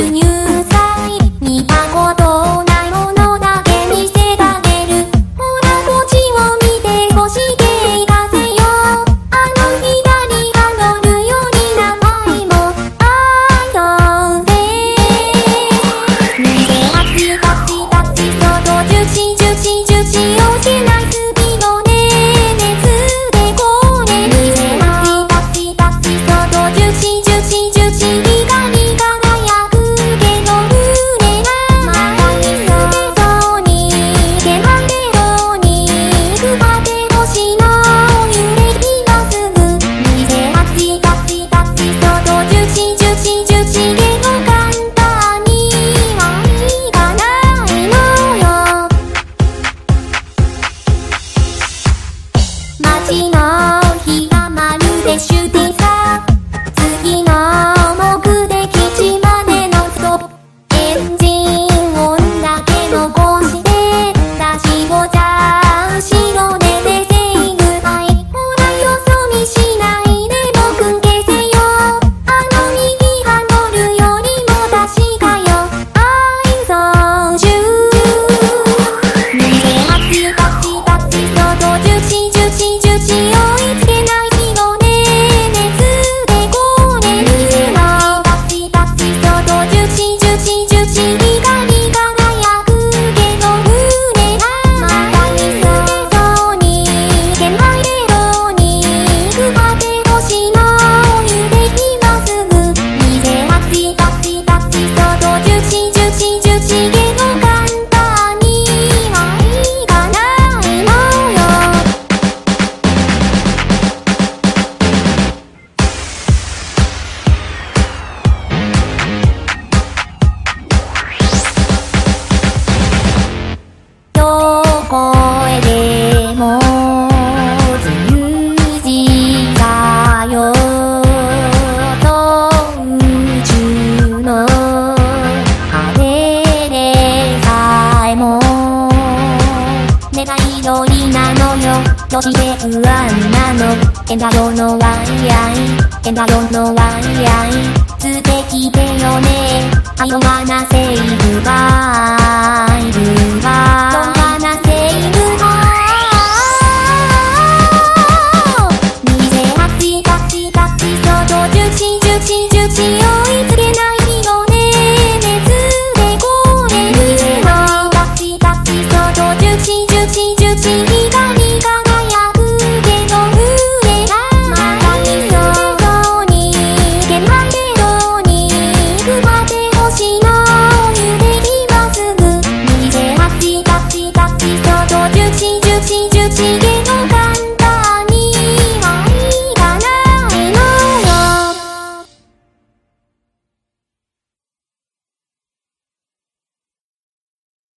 you. 九七九七の閉じて不安なのえだよのワイヤイえだよのワイヤイ素きだよねあよがなセイブバイブバイどんなセイブバイ二千八八八ちょうど十四十四十四追いつけない熱でこれには八八ちょうど十四十四十四光